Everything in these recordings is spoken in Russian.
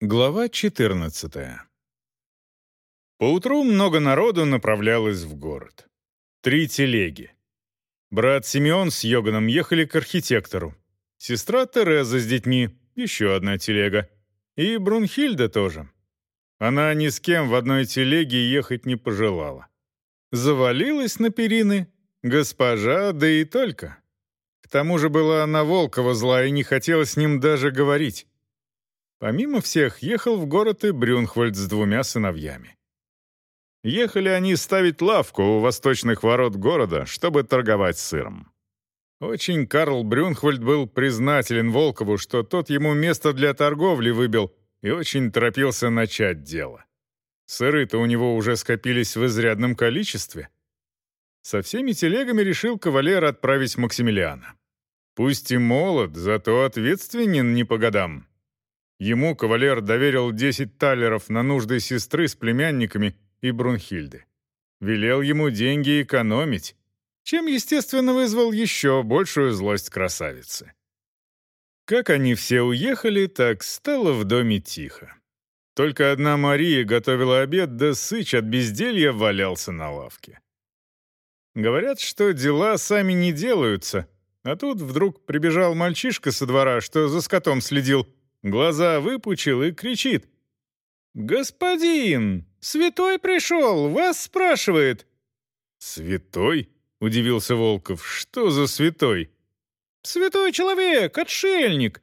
Глава 14 Поутру много народу направлялось в город. Три телеги. Брат Симеон с Йоганом ехали к архитектору. Сестра Тереза с детьми, еще одна телега. И Брунхильда тоже. Она ни с кем в одной телеге ехать не пожелала. Завалилась на перины, госпожа, да и только. К тому же была она Волкова зла и не хотела с ним даже говорить. Помимо всех, ехал в город и Брюнхвальд с двумя сыновьями. Ехали они ставить лавку у восточных ворот города, чтобы торговать сыром. Очень Карл Брюнхвальд был признателен Волкову, что тот ему место для торговли выбил и очень торопился начать дело. Сыры-то у него уже скопились в изрядном количестве. Со всеми телегами решил кавалер отправить Максимилиана. Пусть и молод, зато ответственен не по годам, Ему кавалер доверил 10 талеров на нужды сестры с племянниками и Брунхильды. Велел ему деньги экономить, чем, естественно, вызвал еще большую злость красавицы. Как они все уехали, так стало в доме тихо. Только одна Мария готовила обед, да сыч от безделья валялся на лавке. Говорят, что дела сами не делаются, а тут вдруг прибежал мальчишка со двора, что за скотом следил, Глаза выпучил и кричит. «Господин! Святой пришел! Вас спрашивает!» «Святой?» — удивился Волков. «Что за святой?» «Святой человек, отшельник!»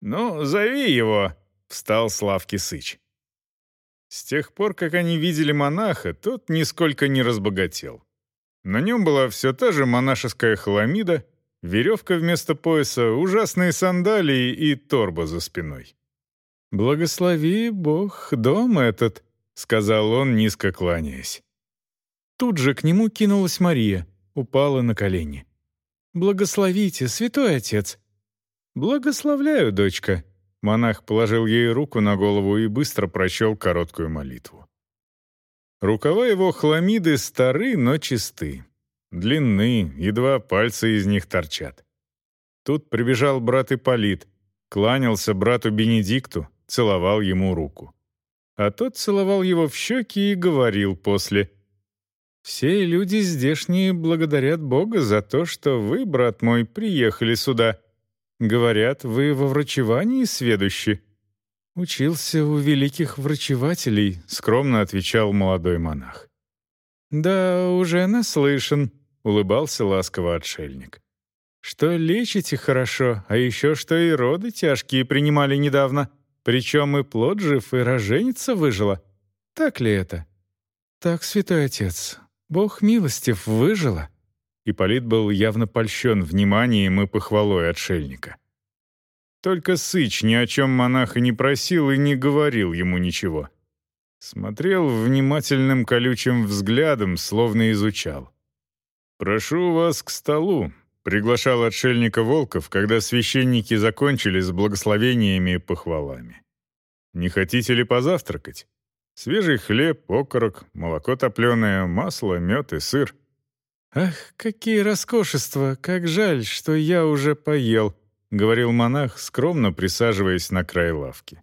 «Ну, зови его!» — встал Славки Сыч. С тех пор, как они видели монаха, тот нисколько не разбогател. На нем была все та же монашеская хламида, веревка вместо пояса, ужасные сандалии и торба за спиной. «Благослови Бог дом этот», — сказал он, низко кланяясь. Тут же к нему кинулась Мария, упала на колени. «Благословите, святой отец!» «Благословляю, дочка!» Монах положил ей руку на голову и быстро прочел короткую молитву. Рукава его хламиды стары, но чисты. Длинны, едва пальцы из них торчат. Тут прибежал брат Ипполит, кланялся брату Бенедикту, целовал ему руку. А тот целовал его в щеки и говорил после «Все люди здешние благодарят Бога за то, что вы, брат мой, приехали сюда. Говорят, вы во врачевании сведущи». «Учился у великих врачевателей», — скромно отвечал молодой монах. «Да, уже наслышан», — улыбался ласково отшельник. «Что лечите хорошо, а еще что и роды тяжкие принимали недавно, причем и плод жив, и роженица выжила. Так ли это?» «Так, святой отец, Бог милостив, выжила». Ипполит был явно польщен вниманием и похвалой отшельника. Только Сыч ни о чем монаха не просил и не говорил ему ничего. Смотрел внимательным колючим взглядом, словно изучал. «Прошу вас к столу», — приглашал отшельника Волков, когда священники закончили с благословениями и похвалами. «Не хотите ли позавтракать? Свежий хлеб, окорок, молоко топленое, масло, мед и сыр». «Ах, какие роскошества! Как жаль, что я уже поел», — говорил монах, скромно присаживаясь на край лавки.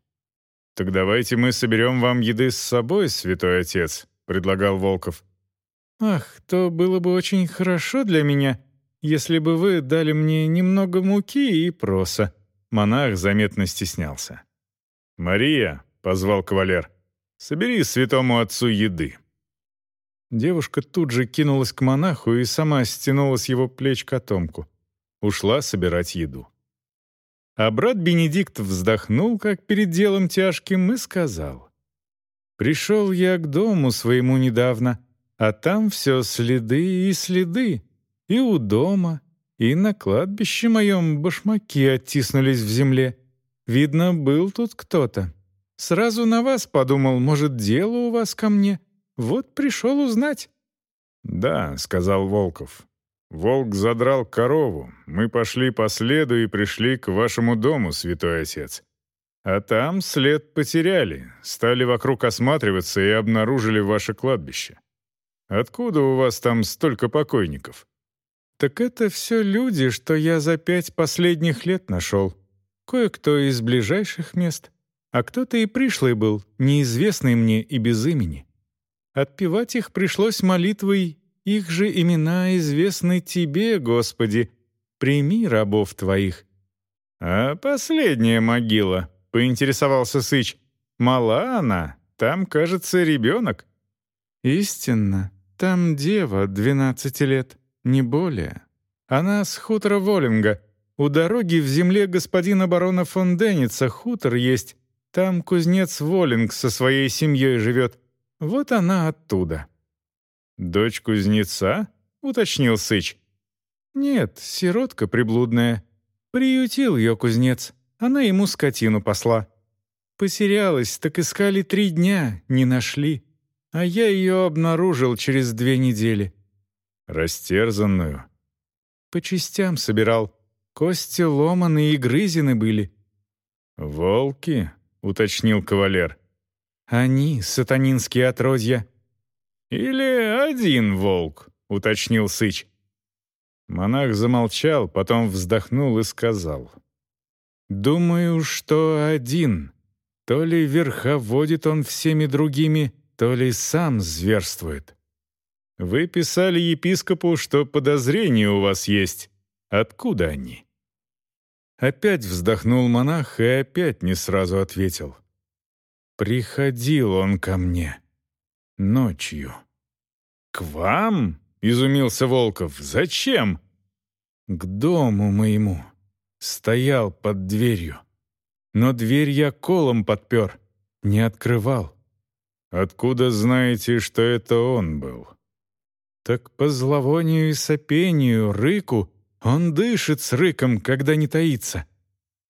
«Так давайте мы соберем вам еды с собой, святой отец», — предлагал Волков. «Ах, то было бы очень хорошо для меня, если бы вы дали мне немного муки и проса». Монах заметно стеснялся. «Мария», — позвал кавалер, — «собери святому отцу еды». Девушка тут же кинулась к монаху и сама стянула с его плеч котомку. Ушла собирать еду. А брат Бенедикт вздохнул, как перед делом тяжким, и сказал. «Пришел я к дому своему недавно, а там все следы и следы. И у дома, и на кладбище моем башмаки оттиснулись в земле. Видно, был тут кто-то. Сразу на вас подумал, может, дело у вас ко мне. Вот пришел узнать». «Да», — сказал Волков, Волк задрал корову. Мы пошли по следу и пришли к вашему дому, святой отец. А там след потеряли, стали вокруг осматриваться и обнаружили ваше кладбище. Откуда у вас там столько покойников?» «Так это все люди, что я за пять последних лет нашел. Кое-кто из ближайших мест, А кто-то и пришлый был, неизвестный мне и без имени. Отпевать их пришлось молитвой, их же имена известны Тебе, Господи, прими рабов Твоих». «А последняя могила», — поинтересовался Сыч, — «мала она, там, кажется, ребенок». «Истинно, там дева двенадцати лет, не более. Она с хутора Волинга. У дороги в земле господина барона фон Денница хутор есть. Там кузнец Волинг со своей семьей живет. Вот она оттуда». «Дочь кузнеца?» — уточнил Сыч. «Нет, сиротка приблудная. Приютил ее кузнец. Она ему скотину посла. Потерялась, так искали три дня, не нашли. А я ее обнаружил через две недели». «Растерзанную?» «По частям собирал. Кости ломаные и грызены были». «Волки?» — уточнил кавалер. «Они, сатанинские отродья». «Или один волк», — уточнил Сыч. Монах замолчал, потом вздохнул и сказал. «Думаю, что один. То ли верховодит он всеми другими, то ли сам зверствует». «Вы писали епископу, что подозрения у вас есть. Откуда они?» Опять вздохнул монах и опять не сразу ответил. «Приходил он ко мне. Ночью». «К вам?» — изумился Волков. «Зачем?» «К дому моему. Стоял под дверью. Но дверь я колом подпер, не открывал». «Откуда знаете, что это он был?» «Так по зловонию и сопению, рыку, он дышит с рыком, когда не таится.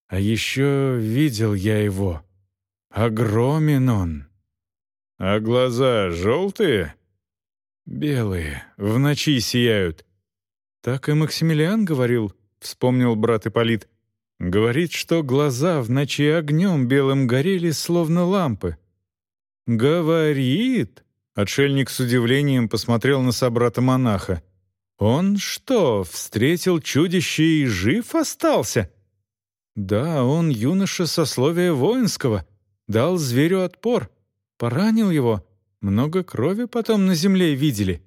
А еще видел я его. Огромен он». «А глаза желтые?» «Белые, в ночи сияют». «Так и Максимилиан говорил», — вспомнил брат Ипполит. «Говорит, что глаза в ночи огнем белым горели, словно лампы». «Говорит?» — отшельник с удивлением посмотрел на собрата-монаха. «Он что, встретил чудище и жив остался?» «Да, он юноша сословия воинского, дал зверю отпор, поранил его, много крови потом на земле видели».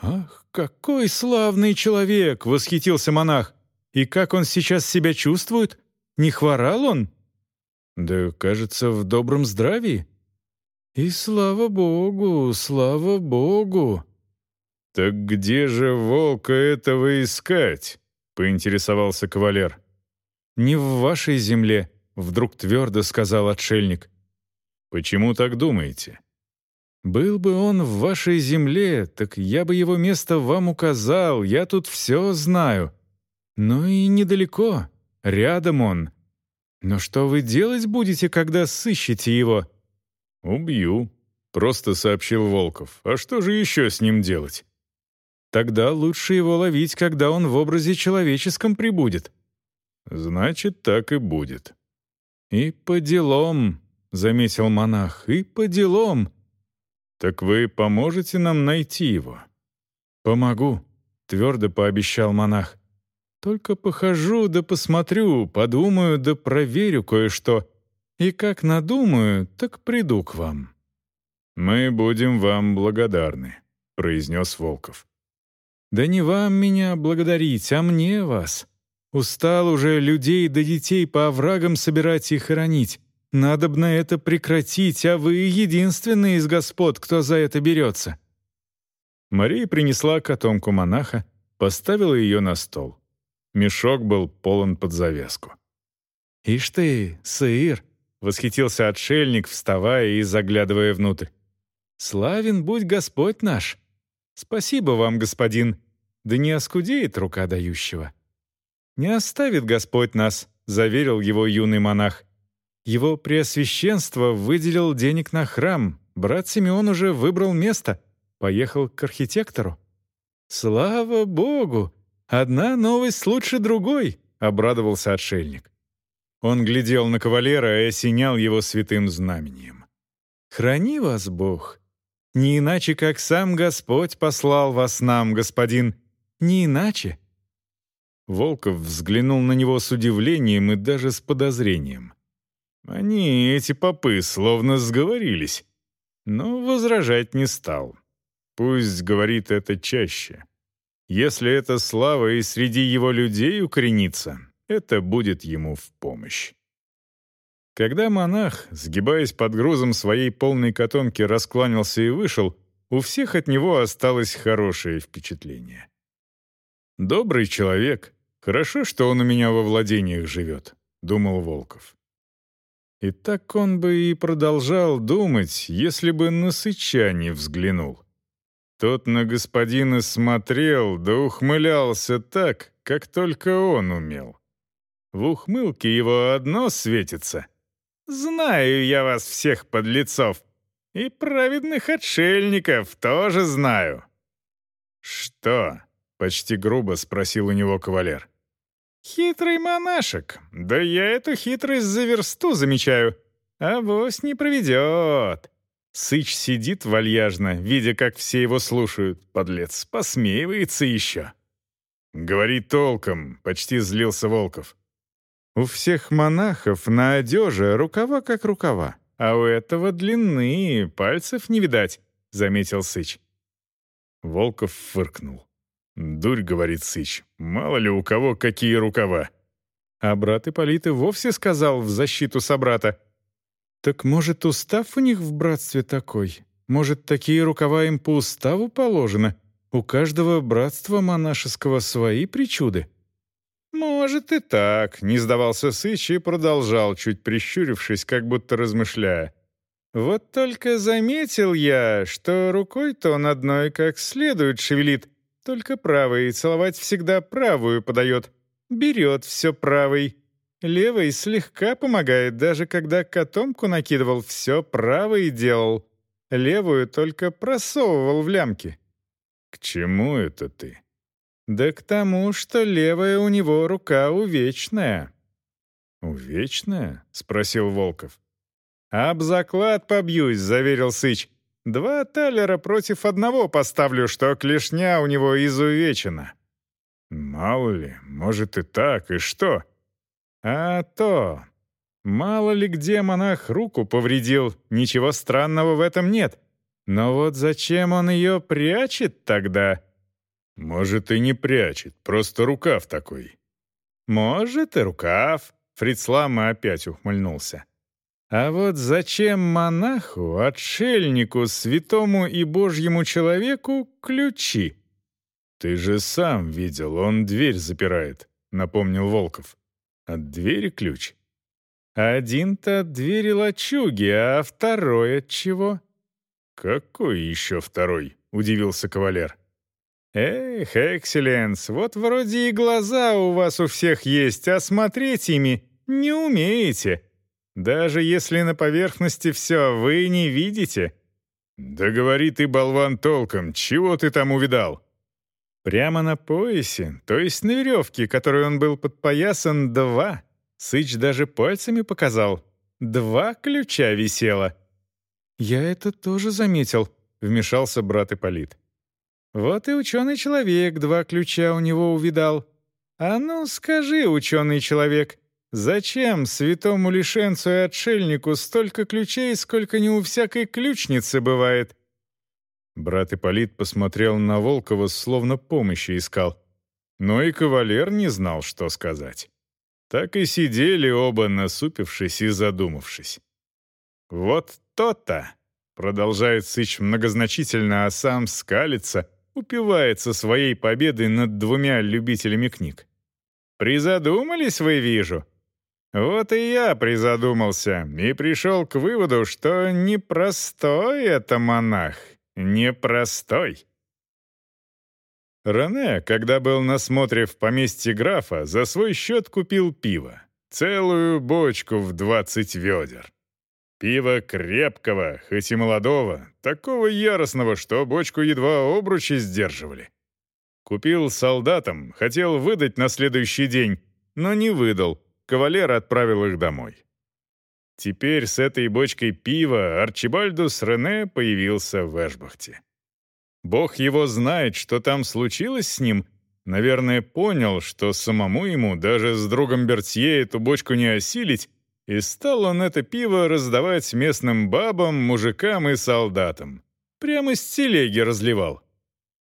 «Ах, какой славный человек!» — восхитился монах. «И как он сейчас себя чувствует? Не хворал он?» «Да, кажется, в добром здравии». «И слава богу, слава богу!» «Так где же волка этого искать?» — поинтересовался кавалер. «Не в вашей земле», — вдруг твердо сказал отшельник. «Почему так думаете?» «Был бы он в вашей земле, так я бы его место вам указал, я тут все знаю. Ну и недалеко, рядом он. Но что вы делать будете, когда сыщете его?» «Убью», — просто сообщил Волков. «А что же еще с ним делать?» «Тогда лучше его ловить, когда он в образе человеческом прибудет». «Значит, так и будет». «И по делам», — заметил монах, — «и по делам». «Так вы поможете нам найти его?» «Помогу», — твердо пообещал монах. «Только похожу да посмотрю, подумаю да проверю кое-что. И как надумаю, так приду к вам». «Мы будем вам благодарны», — произнес Волков. «Да не вам меня благодарить, а мне вас. Устал уже людей да детей по оврагам собирать и хоронить. Надобно это прекратить, а вы единственный из господ, кто за это берется». Мария принесла котомку монаха, поставила ее на стол. Мешок был полон под завязку. «Ишь ты, сыр!» — восхитился отшельник, вставая и заглядывая внутрь. «Славен будь Господь наш! Спасибо вам, господин! Да не оскудеет рука дающего!» «Не оставит Господь нас», — заверил его юный монах. Его Преосвященство выделил денег на храм. Брат Симеон уже выбрал место. Поехал к архитектору. «Слава Богу! Одна новость лучше другой!» — обрадовался отшельник. Он глядел на кавалера и осенял его святым знамением. «Храни вас Бог! Не иначе, как сам Господь послал вас нам, господин. Не иначе!» Волков взглянул на него с удивлением и даже с подозрением. Они, эти попы, словно сговорились. Но возражать не стал. Пусть говорит это чаще. Если эта слава и среди его людей укоренится, это будет ему в помощь. Когда монах, сгибаясь под грузом своей полной котомки, раскланялся и вышел, у всех от него осталось хорошее впечатление. «Добрый человек. Хорошо, что он у меня во владениях живет», — думал Волков. И так он бы и продолжал думать, если бы на Сыча не взглянул. Тот на господина смотрел, да ухмылялся так, как только он умел. В ухмылке его одно светится. «Знаю я вас всех, подлецов, и праведных отшельников тоже знаю». «Что?» — почти грубо спросил у него кавалер. «Хитрый монашек. Да я эту хитрость за версту замечаю. А вось не проведет». Сыч сидит вальяжно, видя, как все его слушают. Подлец, посмеивается еще. «Говори толком», — почти злился Волков. «У всех монахов на одежде рукава как рукава, а у этого длинные, пальцев не видать», — заметил Сыч. Волков фыркнул. «Дурь», — говорит Сыч, — «мало ли у кого какие рукава». А брат Ипполит и вовсе сказал в защиту собрата. «Так, может, устав у них в братстве такой? Может, такие рукава им по уставу положено? У каждого братства монашеского свои причуды?» «Может и так», — не сдавался Сыч и продолжал, чуть прищурившись, как будто размышляя. «Вот только заметил я, что рукой-то он одной как следует шевелит, только правой, целовать всегда правую подает. Берет все правой. Левой слегка помогает, даже когда котомку накидывал, все правой делал. Левую только просовывал в лямки. К чему это ты? Да к тому, что левая у него рука увечная. «Увечная?» — спросил Волков. «Об заклад побьюсь», — заверил Сыч. Два талера против одного поставлю, что клешня у него изувечена». «Мало ли, может и так, и что?» «А то. Мало ли где монах руку повредил, ничего странного в этом нет. Но вот зачем он ее прячет тогда?» «Может, и не прячет, просто рукав такой». «Может, и рукав», — Фрицлама опять ухмыльнулся. А вот зачем монаху, отшельнику, святому и божьему человеку ключи? «Ты же сам видел, он дверь запирает», — напомнил Волков. «От двери ключ?» «Один-то от двери лачуги, а второй от чего?» «Какой еще второй?» — удивился кавалер. «Эх, экселленс, вот вроде и глаза у вас у всех есть, а смотреть ими не умеете. Даже если на поверхности все вы не видите. Да говори ты, болван, толком, чего ты там увидал? Прямо на поясе, то есть на веревке, которой он был подпоясан, два. Сыч даже пальцами показал. Два ключа висело. «Я это тоже заметил», — вмешался брат Ипполит. «Вот и ученый человек два ключа у него увидал. А ну, скажи, ученый человек, Зачем святому лишенцу и отшельнику столько ключей, сколько не у всякой ключницы бывает?» Брат Ипполит посмотрел на Волкова, словно помощи искал. Но и кавалер не знал, что сказать. Так и сидели оба, насупившись и задумавшись. «Вот то-то!» — продолжает Сыч многозначительно, а сам скалится, упивается своей победой над двумя любителями книг. «Призадумались вы, вижу?» Вот и я призадумался и пришел к выводу, что непростой это монах, непростой. Рене, когда был на смотре в поместье графа, за свой счет купил пиво. Целую бочку в двадцать ведер. Пиво крепкого, хоть и молодого, такого яростного, что бочку едва обручи сдерживали. Купил солдатам, хотел выдать на следующий день, но не выдал, кавалер отправил их домой. Теперь с этой бочкой пива Арчибальдус Рене появился в Эшбахте. Бог его знает, что там случилось с ним. Наверное, понял, что самому ему даже с другом Бертье эту бочку не осилить, И стал он это пиво раздавать местным бабам, мужикам и солдатам. Прямо с телеги разливал.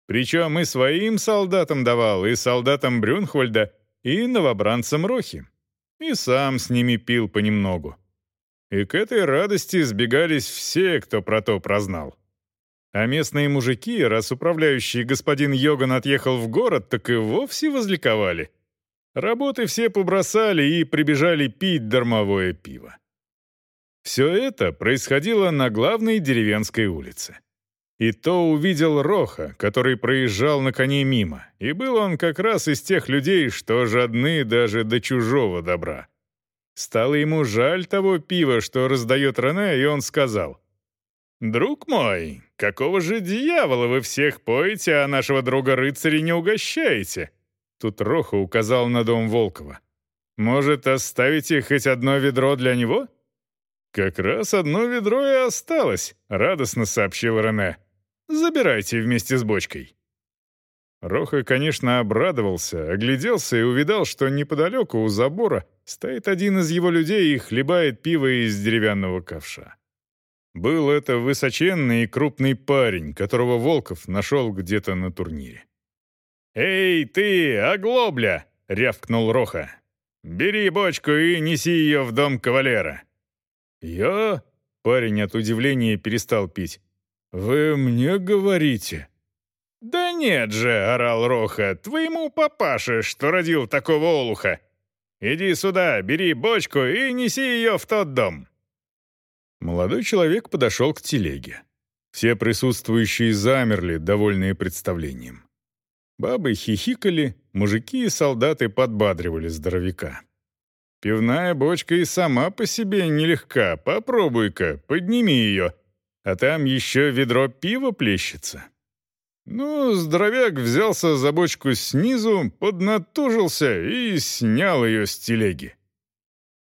Причем и своим солдатам давал, и солдатам Брюнхвальда, и новобранцам Рохи. И сам с ними пил понемногу. И к этой радости сбегались все, кто про то прознал. А местные мужики, раз управляющий господин Йоган отъехал в город, так и вовсе возликовали. Работы все побросали и прибежали пить дармовое пиво. Все это происходило на главной деревенской улице. И то увидел Роха, который проезжал на коне мимо, и был он как раз из тех людей, что жадны даже до чужого добра. Стало ему жаль того пива, что раздает Рене, и он сказал, «Друг мой, какого же дьявола вы всех поете, а нашего друга-рыцаря не угощаете?» Тут Роха указал на дом Волкова. «Может, оставите хоть одно ведро для него?» «Как раз одно ведро и осталось», — радостно сообщил Рене. Забирайте вместе с бочкой». Роха, конечно, обрадовался, огляделся и увидал, что неподалеку у забора стоит один из его людей и хлебает пиво из деревянного ковша. Был это высоченный и крупный парень, которого Волков нашел где-то на турнире. «Эй, ты, оглобля!» — рявкнул Роха. «Бери бочку и неси ее в дом кавалера». «Я?» — парень от удивления перестал пить. «Вы мне говорите?» «Да нет же!» — орал Роха. «Твоему папаше, что родил такого олуха! Иди сюда, бери бочку и неси ее в тот дом!» Молодой человек подошел к телеге. Все присутствующие замерли, довольные представлением. Бабы хихикали, мужики и солдаты подбадривали здоровяка. «Пивная бочка и сама по себе нелегка. Попробуй-ка, подними ее а там еще ведро пива плещется. Ну, здоровяк взялся за бочку снизу, поднатужился и снял ее с телеги.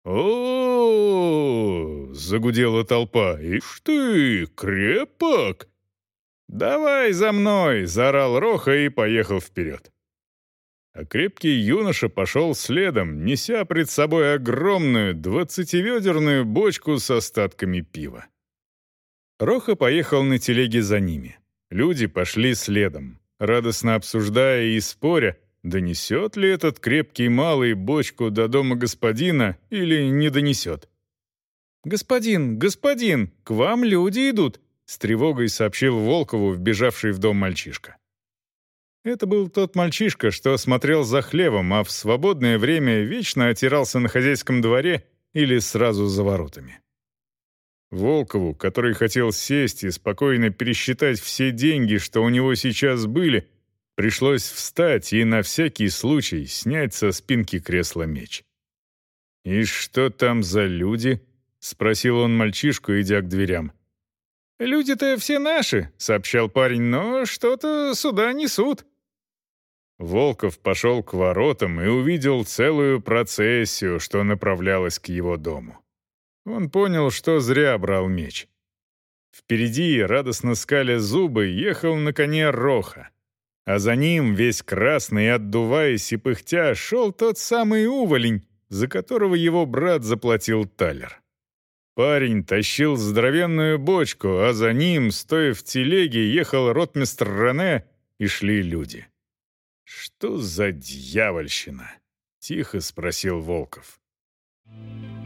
о, загудела толпа. «Ишь ты, крепок!» «Давай за мной!» — заорал Роха и поехал вперед. А крепкий юноша пошел следом, неся пред собой огромную двадцативедерную бочку с остатками пива. Роха поехал на телеге за ними. Люди пошли следом, радостно обсуждая и споря, донесет ли этот крепкий малый бочку до дома господина или не донесет. «Господин, господин, к вам люди идут!» с тревогой сообщил Волкову вбежавший в дом мальчишка. Это был тот мальчишка, что смотрел за хлевом, а в свободное время вечно отирался на хозяйском дворе или сразу за воротами. Волкову, который хотел сесть и спокойно пересчитать все деньги, что у него сейчас были, пришлось встать и на всякий случай снять со спинки кресла меч. «И что там за люди?» — спросил он мальчишку, идя к дверям. «Люди-то все наши», — сообщал парень, — «но что-то сюда несут». Волков пошел к воротам и увидел целую процессию, что направлялась к его дому. Он понял, что зря брал меч. Впереди, радостно скаля зубы, ехал на коне Роха. А за ним, весь красный, отдуваясь и пыхтя, шел тот самый уволень, за которого его брат заплатил талер. Парень тащил здоровенную бочку, а за ним, стоя в телеге, ехал ротмистр Рене, и шли люди. «Что за дьявольщина?» — тихо спросил Волков. Thank.